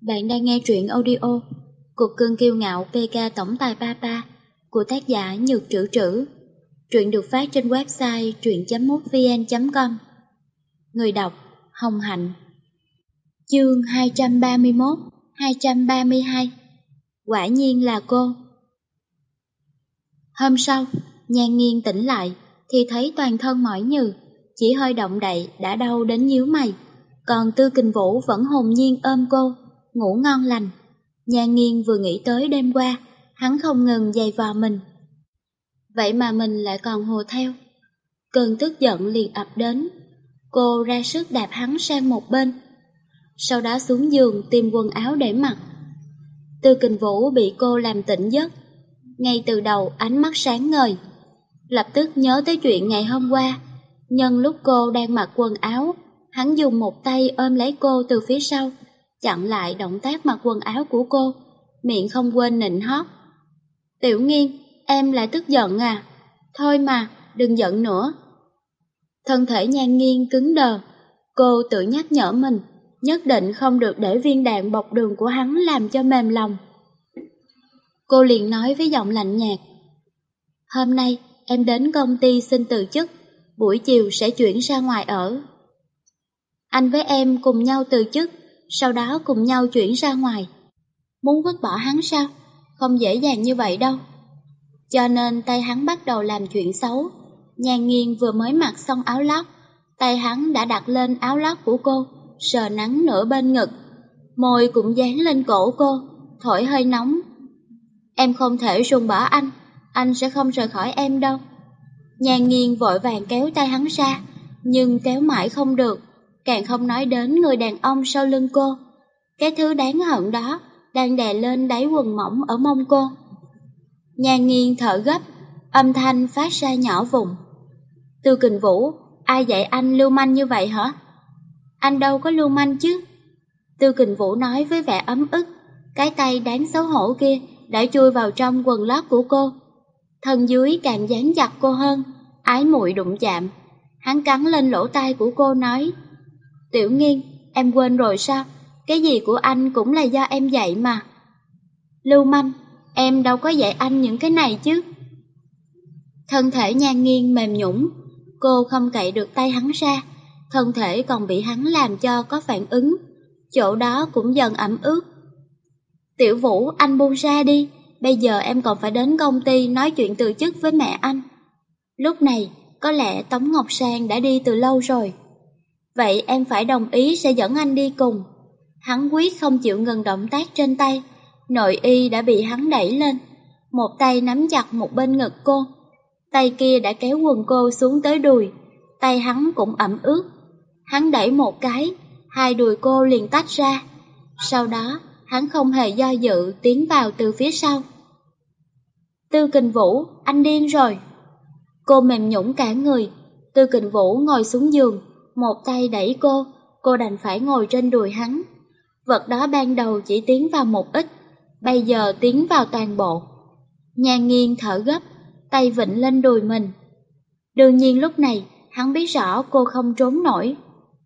Bạn đang nghe truyện audio Cuộc cưng kiêu ngạo PK Tổng tài Papa của tác giả Nhược Trữ Trữ. Truyện được phát trên website truyện.mútvn.com Người đọc Hồng Hạnh. Chương 231 232 Quả nhiên là cô. Hôm sau, nhan nghiêng tỉnh lại thì thấy toàn thân mỏi nhừ, chỉ hơi động đậy đã đau đến nhíu mày. Còn Tư Kình Vũ vẫn hồn nhiên ôm cô, ngủ ngon lành. Nhà nghiên vừa nghĩ tới đêm qua, hắn không ngừng dày vò mình. Vậy mà mình lại còn hồ theo. Cơn tức giận liền ập đến. Cô ra sức đạp hắn sang một bên. Sau đó xuống giường tìm quần áo để mặc. Tư Kình Vũ bị cô làm tỉnh giấc. Ngay từ đầu ánh mắt sáng ngời. Lập tức nhớ tới chuyện ngày hôm qua. Nhân lúc cô đang mặc quần áo, hắn dùng một tay ôm lấy cô từ phía sau, chặn lại động tác mặc quần áo của cô, miệng không quên nịnh hót. Tiểu nghiên, em lại tức giận à? Thôi mà, đừng giận nữa. Thân thể nhan nghiêng cứng đờ, cô tự nhắc nhở mình, nhất định không được để viên đạn bọc đường của hắn làm cho mềm lòng. Cô liền nói với giọng lạnh nhạt, Hôm nay em đến công ty xin từ chức, buổi chiều sẽ chuyển ra ngoài ở. Anh với em cùng nhau từ chức, sau đó cùng nhau chuyển ra ngoài. Muốn vứt bỏ hắn sao? Không dễ dàng như vậy đâu. Cho nên tay hắn bắt đầu làm chuyện xấu. nhàn nghiêng vừa mới mặc xong áo lót, tay hắn đã đặt lên áo lót của cô, sờ nắng nửa bên ngực. Môi cũng dán lên cổ cô, thổi hơi nóng. Em không thể rùng bỏ anh, anh sẽ không rời khỏi em đâu. nhàn nghiêng vội vàng kéo tay hắn ra, nhưng kéo mãi không được càng không nói đến người đàn ông sau lưng cô. Cái thứ đáng hận đó đang đè lên đáy quần mỏng ở mông cô. Nhan nghiêng thở gấp, âm thanh phát ra nhỏ vùng. Tư kình vũ, ai dạy anh lưu manh như vậy hả? Anh đâu có lưu manh chứ. Tư kình vũ nói với vẻ ấm ức, cái tay đáng xấu hổ kia đã chui vào trong quần lót của cô. Thân dưới càng dán chặt cô hơn, ái muội đụng chạm. Hắn cắn lên lỗ tai của cô nói, Tiểu nghiên, em quên rồi sao? Cái gì của anh cũng là do em dạy mà. Lưu manh, em đâu có dạy anh những cái này chứ. Thân thể nhan nghiêng mềm nhũng, cô không cậy được tay hắn ra, thân thể còn bị hắn làm cho có phản ứng, chỗ đó cũng dần ẩm ướt. Tiểu Vũ, anh buông ra đi, bây giờ em còn phải đến công ty nói chuyện từ chức với mẹ anh. Lúc này, có lẽ Tống Ngọc Sang đã đi từ lâu rồi. Vậy em phải đồng ý sẽ dẫn anh đi cùng. Hắn quyết không chịu ngừng động tác trên tay, nội y đã bị hắn đẩy lên. Một tay nắm chặt một bên ngực cô, tay kia đã kéo quần cô xuống tới đùi, tay hắn cũng ẩm ướt. Hắn đẩy một cái, hai đùi cô liền tách ra. Sau đó, hắn không hề do dự tiến vào từ phía sau. Tư kình vũ, anh điên rồi. Cô mềm nhũng cả người, tư kình vũ ngồi xuống giường, một tay đẩy cô, cô đành phải ngồi trên đùi hắn. Vật đó ban đầu chỉ tiến vào một ít, bây giờ tiến vào toàn bộ. Nhan nghiêng thở gấp, tay vịnh lên đùi mình. Đương nhiên lúc này, hắn biết rõ cô không trốn nổi.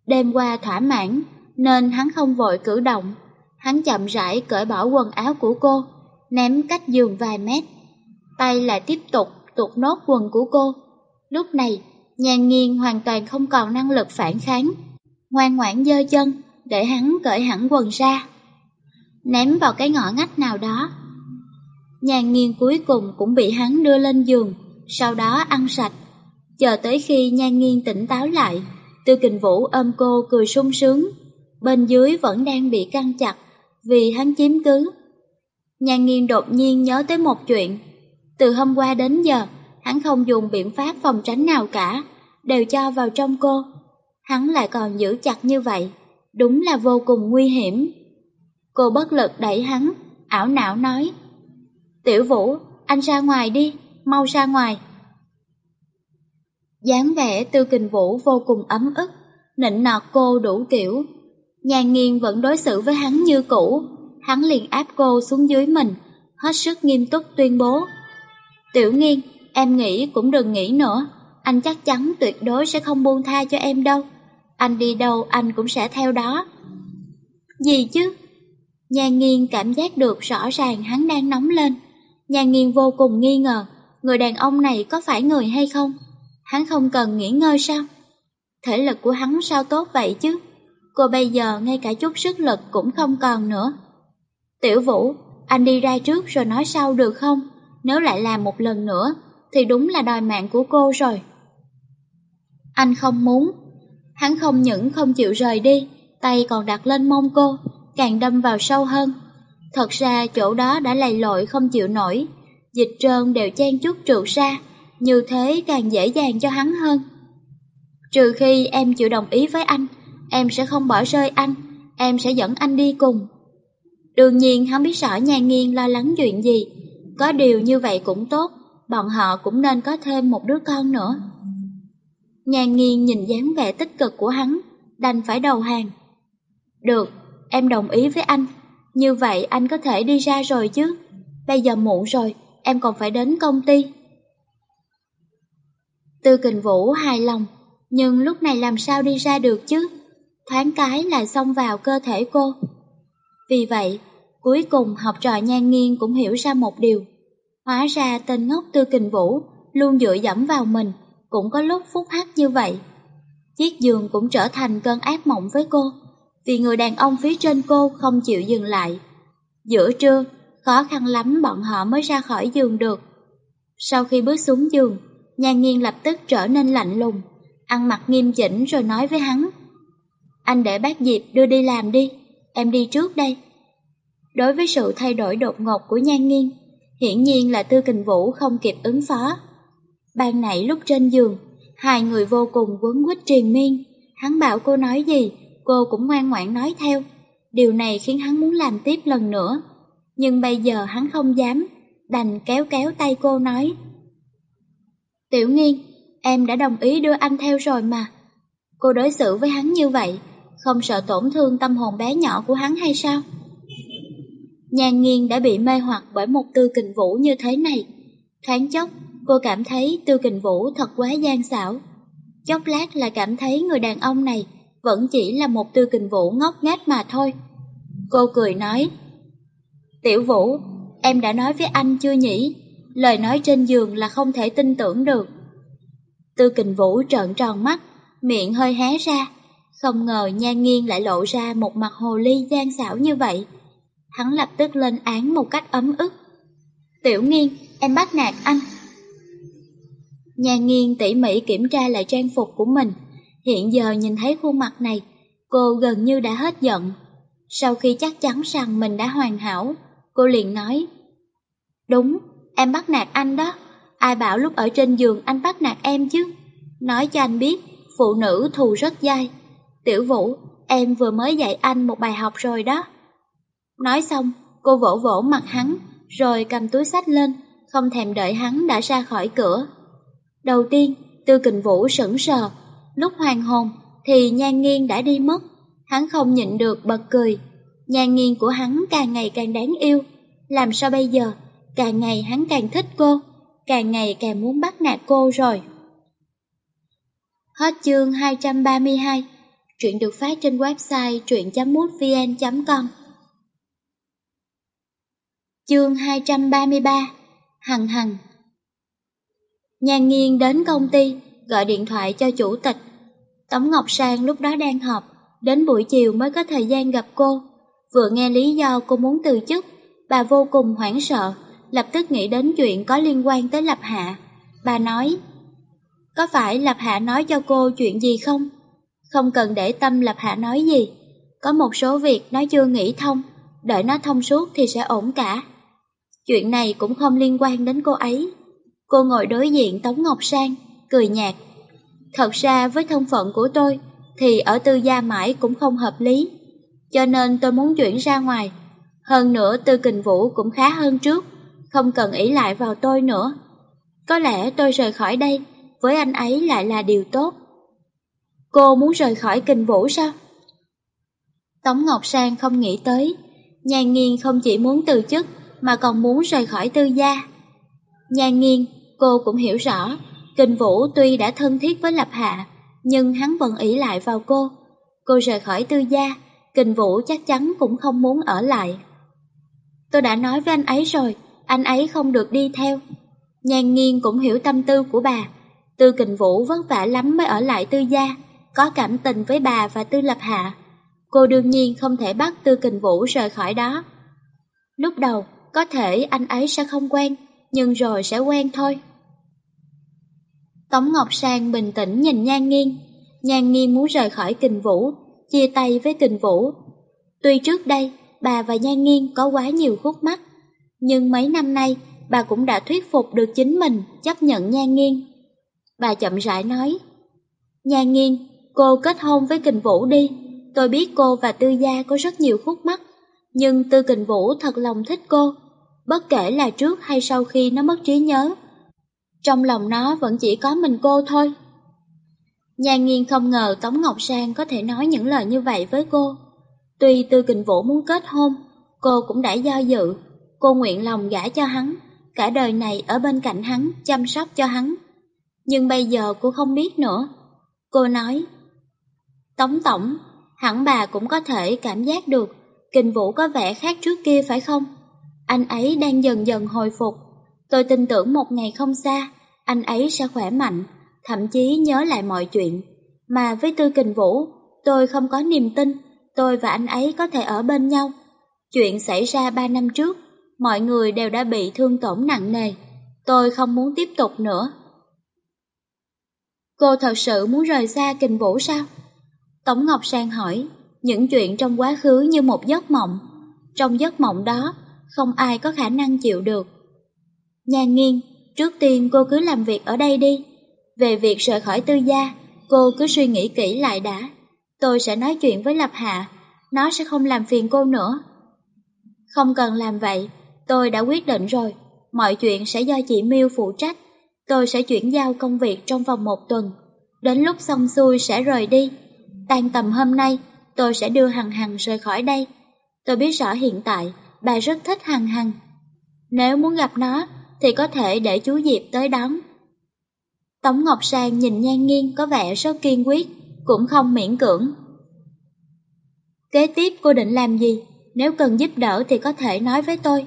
Đêm qua thỏa mãn, nên hắn không vội cử động. Hắn chậm rãi cởi bỏ quần áo của cô, ném cách giường vài mét. Tay lại tiếp tục tuột nốt quần của cô. Lúc này, Nhan nghiêng hoàn toàn không còn năng lực phản kháng, ngoan ngoãn dơ chân để hắn cởi hẳn quần ra, ném vào cái ngõ ngách nào đó. Nhan nghiêng cuối cùng cũng bị hắn đưa lên giường, sau đó ăn sạch. Chờ tới khi nhan nghiêng tỉnh táo lại, Tư Kình Vũ ôm cô cười sung sướng, bên dưới vẫn đang bị căng chặt vì hắn chiếm cứ. Nhan nghiêng đột nhiên nhớ tới một chuyện, từ hôm qua đến giờ, hắn không dùng biện pháp phòng tránh nào cả, đều cho vào trong cô. Hắn lại còn giữ chặt như vậy, đúng là vô cùng nguy hiểm. Cô bất lực đẩy hắn, ảo não nói. Tiểu Vũ, anh ra ngoài đi, mau ra ngoài. dáng vẻ tư kình Vũ vô cùng ấm ức, nịnh nọt cô đủ kiểu. Nhàn nghiên vẫn đối xử với hắn như cũ, hắn liền áp cô xuống dưới mình, hết sức nghiêm túc tuyên bố. Tiểu nghiên, em nghĩ cũng đừng nghĩ nữa, anh chắc chắn tuyệt đối sẽ không buông tha cho em đâu. Anh đi đâu anh cũng sẽ theo đó. Gì chứ? Nhà nghiên cảm giác được rõ ràng hắn đang nóng lên. Nhà nghiên vô cùng nghi ngờ, người đàn ông này có phải người hay không? Hắn không cần nghỉ ngơi sao? Thể lực của hắn sao tốt vậy chứ? Cô bây giờ ngay cả chút sức lực cũng không còn nữa. Tiểu Vũ, anh đi ra trước rồi nói sau được không? Nếu lại làm một lần nữa, thì đúng là đòi mạng của cô rồi. Anh không muốn. Hắn không những không chịu rời đi, tay còn đặt lên mông cô, càng đâm vào sâu hơn. Thật ra chỗ đó đã lầy lội không chịu nổi, dịch trơn đều chen chút trượt ra, như thế càng dễ dàng cho hắn hơn. Trừ khi em chịu đồng ý với anh, em sẽ không bỏ rơi anh, em sẽ dẫn anh đi cùng. Đương nhiên hắn biết rõ nhà nghiên lo lắng chuyện gì, có điều như vậy cũng tốt, bọn họ cũng nên có thêm một đứa con nữa. Nhan nghiên nhìn dáng vẻ tích cực của hắn, đành phải đầu hàng. Được, em đồng ý với anh, như vậy anh có thể đi ra rồi chứ. Bây giờ muộn rồi, em còn phải đến công ty. Tư kình vũ hài lòng, nhưng lúc này làm sao đi ra được chứ? Thoáng cái lại xông vào cơ thể cô. Vì vậy, cuối cùng học trò nhan nghiêng cũng hiểu ra một điều. Hóa ra tên ngốc tư kình vũ luôn dựa dẫm vào mình, cũng có lúc phúc hắc như vậy. Chiếc giường cũng trở thành cơn ác mộng với cô, vì người đàn ông phía trên cô không chịu dừng lại. Giữa trưa, khó khăn lắm bọn họ mới ra khỏi giường được. Sau khi bước xuống giường, Nhan Nghiên lập tức trở nên lạnh lùng, ăn mặc nghiêm chỉnh rồi nói với hắn. Anh để bác Diệp đưa đi làm đi, em đi trước đây. Đối với sự thay đổi đột ngột của Nhan Nghiên, hiển nhiên là Tư Kình Vũ không kịp ứng phó. Ban nãy lúc trên giường, hai người vô cùng quấn quýt triền miên, hắn bảo cô nói gì, cô cũng ngoan ngoãn nói theo. Điều này khiến hắn muốn làm tiếp lần nữa, nhưng bây giờ hắn không dám, đành kéo kéo tay cô nói. Tiểu nghiên, em đã đồng ý đưa anh theo rồi mà. Cô đối xử với hắn như vậy, không sợ tổn thương tâm hồn bé nhỏ của hắn hay sao? Nhan nghiên đã bị mê hoặc bởi một tư kình vũ như thế này. Thoáng chốc, cô cảm thấy tư kình vũ thật quá gian xảo. Chốc lát là cảm thấy người đàn ông này vẫn chỉ là một tư kình vũ ngốc nghếch mà thôi. Cô cười nói, Tiểu vũ, em đã nói với anh chưa nhỉ? Lời nói trên giường là không thể tin tưởng được. Tư kình vũ trợn tròn mắt, miệng hơi hé ra. Không ngờ nhan nghiêng lại lộ ra một mặt hồ ly gian xảo như vậy. Hắn lập tức lên án một cách ấm ức. Tiểu nghiên, em bắt nạt anh. Nhà nghiêng tỉ mỉ kiểm tra lại trang phục của mình. Hiện giờ nhìn thấy khuôn mặt này, cô gần như đã hết giận. Sau khi chắc chắn rằng mình đã hoàn hảo, cô liền nói Đúng, em bắt nạt anh đó. Ai bảo lúc ở trên giường anh bắt nạt em chứ? Nói cho anh biết, phụ nữ thù rất dai. Tiểu Vũ, em vừa mới dạy anh một bài học rồi đó. Nói xong, cô vỗ vỗ mặt hắn, rồi cầm túi sách lên, không thèm đợi hắn đã ra khỏi cửa. Đầu tiên, Tư Kình Vũ sững sờ, lúc hoàng hồn thì nhan nghiêng đã đi mất. Hắn không nhịn được bật cười. Nhan nghiêng của hắn càng ngày càng đáng yêu. Làm sao bây giờ? Càng ngày hắn càng thích cô, càng ngày càng muốn bắt nạt cô rồi. Hết chương 232, truyện được phát trên website truyện.mútvn.com Chương 233, Hằng Hằng nhàn nghiêng đến công ty, gọi điện thoại cho chủ tịch. Tống Ngọc Sang lúc đó đang họp, đến buổi chiều mới có thời gian gặp cô. Vừa nghe lý do cô muốn từ chức, bà vô cùng hoảng sợ, lập tức nghĩ đến chuyện có liên quan tới Lập Hạ. Bà nói, có phải Lập Hạ nói cho cô chuyện gì không? Không cần để tâm Lập Hạ nói gì. Có một số việc nó chưa nghĩ thông, đợi nó thông suốt thì sẽ ổn cả. Chuyện này cũng không liên quan đến cô ấy. Cô ngồi đối diện Tống Ngọc Sang, cười nhạt. Thật ra với thân phận của tôi, thì ở tư gia mãi cũng không hợp lý. Cho nên tôi muốn chuyển ra ngoài. Hơn nữa tư kình vũ cũng khá hơn trước không cần ý lại vào tôi nữa. Có lẽ tôi rời khỏi đây, với anh ấy lại là điều tốt. Cô muốn rời khỏi kinh vũ sao? Tống Ngọc Sang không nghĩ tới, nhàn Nghiên không chỉ muốn từ chức mà còn muốn rời khỏi tư gia. Nhan Nghiên, cô cũng hiểu rõ, Kình Vũ tuy đã thân thiết với Lập Hạ, nhưng hắn vẫn ý lại vào cô. Cô rời khỏi tư gia, Kình Vũ chắc chắn cũng không muốn ở lại. Tôi đã nói với anh ấy rồi, anh ấy không được đi theo. Nhan nghiên cũng hiểu tâm tư của bà. Tư Kình Vũ vất vả lắm mới ở lại tư gia, có cảm tình với bà và tư lập hạ. Cô đương nhiên không thể bắt Tư Kình Vũ rời khỏi đó. Lúc đầu, có thể anh ấy sẽ không quen, nhưng rồi sẽ quen thôi. Tống Ngọc Sang bình tĩnh nhìn Nhan Nghiên. Nhan Nghiên muốn rời khỏi Kình Vũ, chia tay với Kình Vũ. Tuy trước đây, bà và Nhan Nghiên có quá nhiều khúc mắc, nhưng mấy năm nay bà cũng đã thuyết phục được chính mình chấp nhận Nhan Nghiên. Bà chậm rãi nói, Nhan Nghiên, cô kết hôn với Kình Vũ đi, tôi biết cô và Tư Gia có rất nhiều khúc mắc, nhưng Tư Kình Vũ thật lòng thích cô, bất kể là trước hay sau khi nó mất trí nhớ. Trong lòng nó vẫn chỉ có mình cô thôi. Nhan nghiên không ngờ Tống Ngọc Sang có thể nói những lời như vậy với cô. Tuy Tư Kình Vũ muốn kết hôn, cô cũng đã do dự. Cô nguyện lòng gả cho hắn, cả đời này ở bên cạnh hắn, chăm sóc cho hắn. Nhưng bây giờ cô không biết nữa. Cô nói, Tống Tổng, hẳn bà cũng có thể cảm giác được Kình Vũ có vẻ khác trước kia phải không? Anh ấy đang dần dần hồi phục. Tôi tin tưởng một ngày không xa, anh ấy sẽ khỏe mạnh, thậm chí nhớ lại mọi chuyện. Mà với Tư Kình Vũ, tôi không có niềm tin, tôi và anh ấy có thể ở bên nhau. Chuyện xảy ra ba năm trước, mọi người đều đã bị thương tổn nặng nề. Tôi không muốn tiếp tục nữa. Cô thật sự muốn rời xa Kình Vũ sao? Tống Ngọc Sang hỏi, những chuyện trong quá khứ như một giấc mộng. Trong giấc mộng đó, không ai có khả năng chịu được. Nhan Nghiên, trước tiên cô cứ làm việc ở đây đi. Về việc rời khỏi tư gia, cô cứ suy nghĩ kỹ lại đã. Tôi sẽ nói chuyện với Lập Hạ, nó sẽ không làm phiền cô nữa. Không cần làm vậy, tôi đã quyết định rồi. Mọi chuyện sẽ do chị Miêu phụ trách. Tôi sẽ chuyển giao công việc trong vòng một tuần. Đến lúc xong xuôi sẽ rời đi. Tan tầm hôm nay, tôi sẽ đưa Hằng Hằng rời khỏi đây. Tôi biết rõ hiện tại, bà rất thích Hằng Hằng. Nếu muốn gặp nó, thì có thể để chú Diệp tới đón. Tống Ngọc Sang nhìn nhan nghiêng có vẻ rất kiên quyết, cũng không miễn cưỡng. Kế tiếp cô định làm gì? Nếu cần giúp đỡ thì có thể nói với tôi.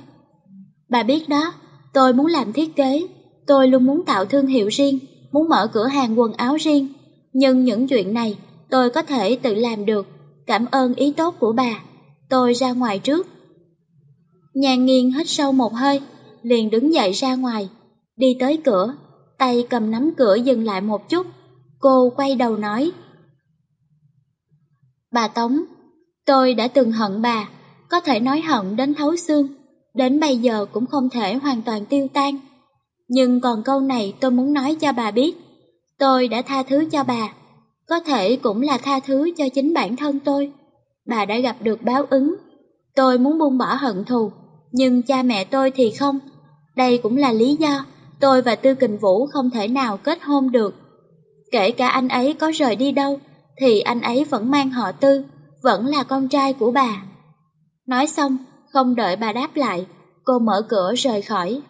Bà biết đó, tôi muốn làm thiết kế, tôi luôn muốn tạo thương hiệu riêng, muốn mở cửa hàng quần áo riêng. Nhưng những chuyện này tôi có thể tự làm được, cảm ơn ý tốt của bà. Tôi ra ngoài trước. Nhàn nghiêng hít sâu một hơi, liền đứng dậy ra ngoài, đi tới cửa, tay cầm nắm cửa dừng lại một chút. Cô quay đầu nói. Bà Tống, tôi đã từng hận bà, có thể nói hận đến thấu xương, đến bây giờ cũng không thể hoàn toàn tiêu tan. Nhưng còn câu này tôi muốn nói cho bà biết, tôi đã tha thứ cho bà, có thể cũng là tha thứ cho chính bản thân tôi. Bà đã gặp được báo ứng, tôi muốn buông bỏ hận thù, nhưng cha mẹ tôi thì không. Đây cũng là lý do tôi và Tư Kình Vũ không thể nào kết hôn được. Kể cả anh ấy có rời đi đâu, thì anh ấy vẫn mang họ Tư, vẫn là con trai của bà. Nói xong, không đợi bà đáp lại, cô mở cửa rời khỏi.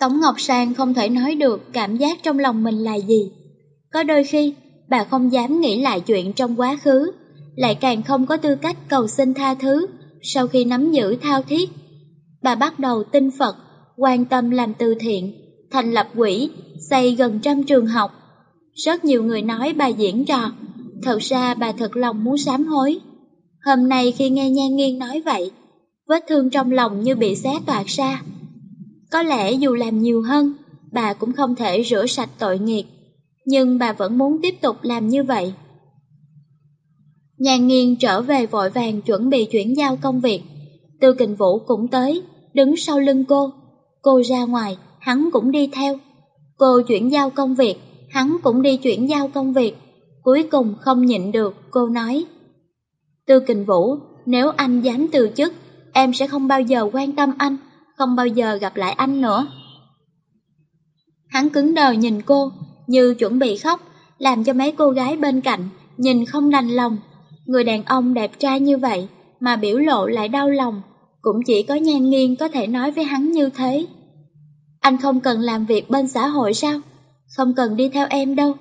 Tống Ngọc Sang không thể nói được cảm giác trong lòng mình là gì. Có đôi khi, bà không dám nghĩ lại chuyện trong quá khứ, lại càng không có tư cách cầu xin tha thứ sau khi nắm giữ thao thiết. Bà bắt đầu tin Phật, quan tâm làm từ thiện, thành lập quỹ, xây gần trăm trường học. Rất nhiều người nói bà diễn trò, thật ra bà thật lòng muốn sám hối. Hôm nay khi nghe Nhan Nghiên nói vậy, vết thương trong lòng như bị xé toạc ra. Có lẽ dù làm nhiều hơn, bà cũng không thể rửa sạch tội nghiệt, nhưng bà vẫn muốn tiếp tục làm như vậy. Nhàn Nghiên trở về vội vàng chuẩn bị chuyển giao công việc. Tư Kình Vũ cũng tới, đứng sau lưng cô. Cô ra ngoài, hắn cũng đi theo. Cô chuyển giao công việc, hắn cũng đi chuyển giao công việc. Cuối cùng không nhịn được, cô nói. Tư Kình Vũ, nếu anh dám từ chức, em sẽ không bao giờ quan tâm anh, không bao giờ gặp lại anh nữa. Hắn cứng đờ nhìn cô, như chuẩn bị khóc, làm cho mấy cô gái bên cạnh nhìn không đành lòng. Người đàn ông đẹp trai như vậy mà biểu lộ lại đau lòng, cũng chỉ có nhan nghiêng có thể nói với hắn như thế. Anh không cần làm việc bên xã hội sao? Không cần đi theo em đâu.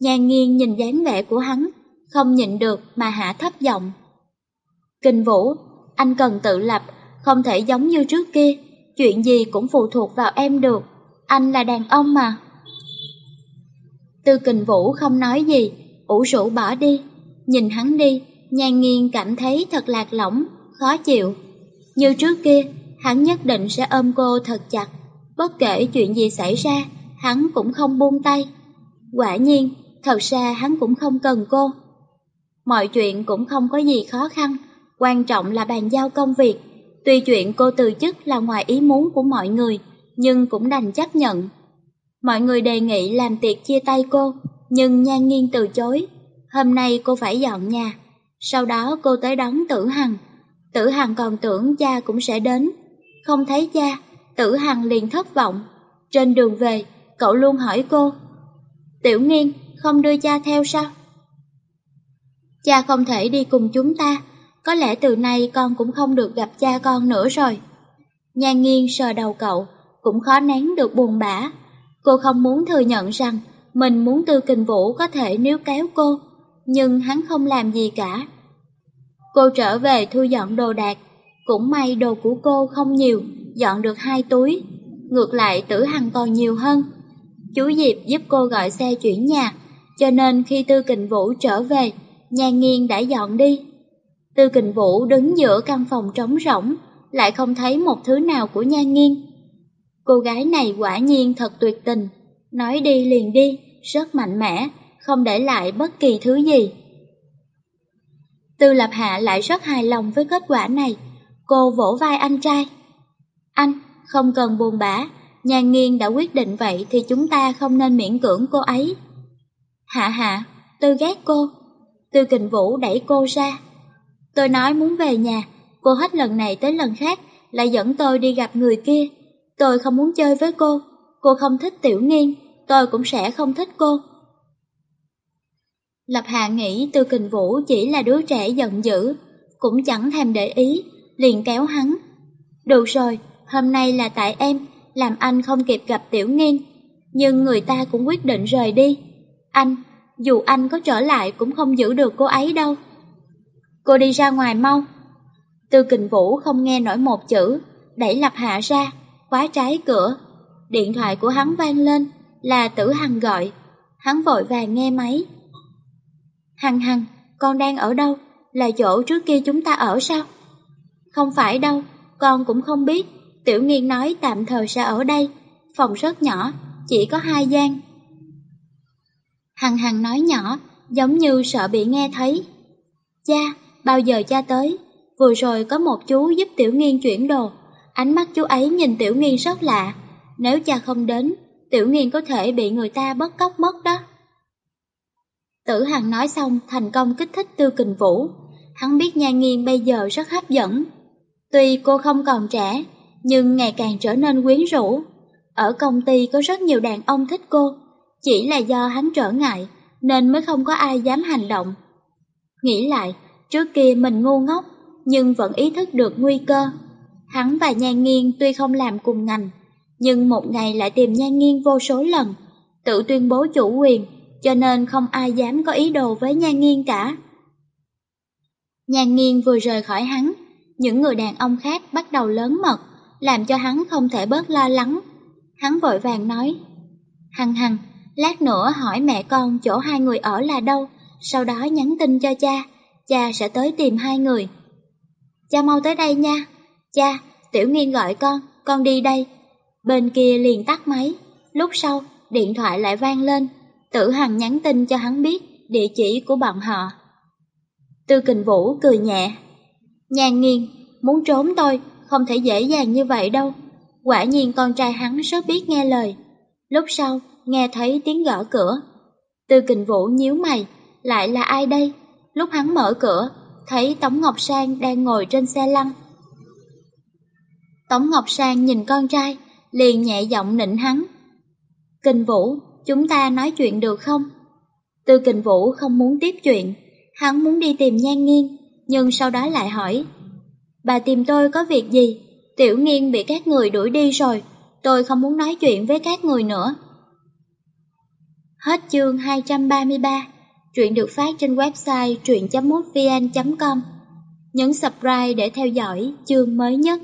Nhan nghiêng nhìn dáng vẻ của hắn, không nhịn được mà hạ thấp giọng. Kinh Vũ, anh cần tự lập, không thể giống như trước kia, chuyện gì cũng phụ thuộc vào em được, anh là đàn ông mà. Tư Kình Vũ không nói gì, ủ rũ bỏ đi, nhìn hắn đi, nhan nghiêng cảm thấy thật lạc lõng, khó chịu. Như trước kia, hắn nhất định sẽ ôm cô thật chặt, bất kể chuyện gì xảy ra, hắn cũng không buông tay. Quả nhiên, thật ra hắn cũng không cần cô. Mọi chuyện cũng không có gì khó khăn, quan trọng là bàn giao công việc. Tuy chuyện cô từ chức là ngoài ý muốn của mọi người, nhưng cũng đành chấp nhận. Mọi người đề nghị làm tiệc chia tay cô, nhưng Nhan Nghiên từ chối. Hôm nay cô phải dọn nhà, sau đó cô tới đón Tử Hằng. Tử Hằng còn tưởng cha cũng sẽ đến. Không thấy cha, Tử Hằng liền thất vọng. Trên đường về, cậu luôn hỏi cô. Tiểu Nghiên, không đưa cha theo sao? Cha không thể đi cùng chúng ta, có lẽ từ nay con cũng không được gặp cha con nữa rồi. Nhan nghiêng sờ đầu cậu, cũng khó nén được buồn bã. Cô không muốn thừa nhận rằng mình muốn Tư Kình Vũ có thể níu kéo cô, nhưng hắn không làm gì cả. Cô trở về thu dọn đồ đạc, cũng may đồ của cô không nhiều, dọn được hai túi. Ngược lại tử hằng còn nhiều hơn. Chú Diệp giúp cô gọi xe chuyển nhà, cho nên khi Tư Kình Vũ trở về, nhà nghiên đã dọn đi. Tư Kình Vũ đứng giữa căn phòng trống rỗng, lại không thấy một thứ nào của Nha Nghiên. Cô gái này quả nhiên thật tuyệt tình, nói đi liền đi, rất mạnh mẽ, không để lại bất kỳ thứ gì. Tư Lập Hạ lại rất hài lòng với kết quả này, cô vỗ vai anh trai. Anh, không cần buồn bã, nhà nghiên đã quyết định vậy thì chúng ta không nên miễn cưỡng cô ấy. Hạ hạ, tôi ghét cô. Tư kình vũ đẩy cô ra. Tôi nói muốn về nhà, cô hết lần này tới lần khác lại dẫn tôi đi gặp người kia. Tôi không muốn chơi với cô, cô không thích tiểu nghiên, tôi cũng sẽ không thích cô. Lập Hạ nghĩ Tư Kình Vũ chỉ là đứa trẻ giận dữ, cũng chẳng thèm để ý, liền kéo hắn. Được rồi, hôm nay là tại em, làm anh không kịp gặp Tiểu Nghiên, nhưng người ta cũng quyết định rời đi. Anh, dù anh có trở lại cũng không giữ được cô ấy đâu. Cô đi ra ngoài mau. Tư Kình Vũ không nghe nổi một chữ, đẩy Lập Hạ ra, khóa trái cửa. Điện thoại của hắn vang lên, là Tử Hằng gọi. Hắn vội vàng nghe máy. Hằng Hằng, con đang ở đâu? Là chỗ trước kia chúng ta ở sao? Không phải đâu, con cũng không biết. Tiểu Nghiên nói tạm thời sẽ ở đây. Phòng rất nhỏ, chỉ có hai gian. Hằng Hằng nói nhỏ, giống như sợ bị nghe thấy. Cha, bao giờ cha tới? Vừa rồi có một chú giúp Tiểu Nghiên chuyển đồ. Ánh mắt chú ấy nhìn Tiểu Nghiên rất lạ. Nếu cha không đến, Tiểu Nghiên có thể bị người ta bắt cóc mất đó. Tử Hằng nói xong thành công kích thích Tư Kình Vũ. Hắn biết Nha Nghiên bây giờ rất hấp dẫn. Tuy cô không còn trẻ, nhưng ngày càng trở nên quyến rũ. Ở công ty có rất nhiều đàn ông thích cô, chỉ là do hắn trở ngại nên mới không có ai dám hành động. Nghĩ lại, trước kia mình ngu ngốc nhưng vẫn ý thức được nguy cơ. Hắn và Nhan Nghiên tuy không làm cùng ngành, nhưng một ngày lại tìm Nhan Nghiên vô số lần, tự tuyên bố chủ quyền cho nên không ai dám có ý đồ với Nhan Nghiên cả. Nhan Nghiên vừa rời khỏi hắn, những người đàn ông khác bắt đầu lớn mật, làm cho hắn không thể bớt lo lắng. Hắn vội vàng nói, Hằng hằng, lát nữa hỏi mẹ con chỗ hai người ở là đâu, sau đó nhắn tin cho cha, cha sẽ tới tìm hai người. Cha mau tới đây nha, cha, Tiểu Nghiên gọi con, con đi đây. Bên kia liền tắt máy, lúc sau điện thoại lại vang lên, Tử Hằng nhắn tin cho hắn biết địa chỉ của bọn họ. Tư Kình Vũ cười nhẹ. nhàn nghiêng, muốn trốn tôi, không thể dễ dàng như vậy đâu. Quả nhiên con trai hắn rất biết nghe lời. Lúc sau, nghe thấy tiếng gõ cửa. Tư Kình Vũ nhíu mày, lại là ai đây? Lúc hắn mở cửa, thấy Tống Ngọc Sang đang ngồi trên xe lăn. Tống Ngọc Sang nhìn con trai, liền nhẹ giọng nịnh hắn. Kình Vũ, chúng ta nói chuyện được không? Tư kình vũ không muốn tiếp chuyện, hắn muốn đi tìm nhan nghiên, nhưng sau đó lại hỏi. Bà tìm tôi có việc gì? Tiểu nghiên bị các người đuổi đi rồi, tôi không muốn nói chuyện với các người nữa. Hết chương 233, Truyện được phát trên website truyện.mútvn.com Nhấn subscribe để theo dõi chương mới nhất.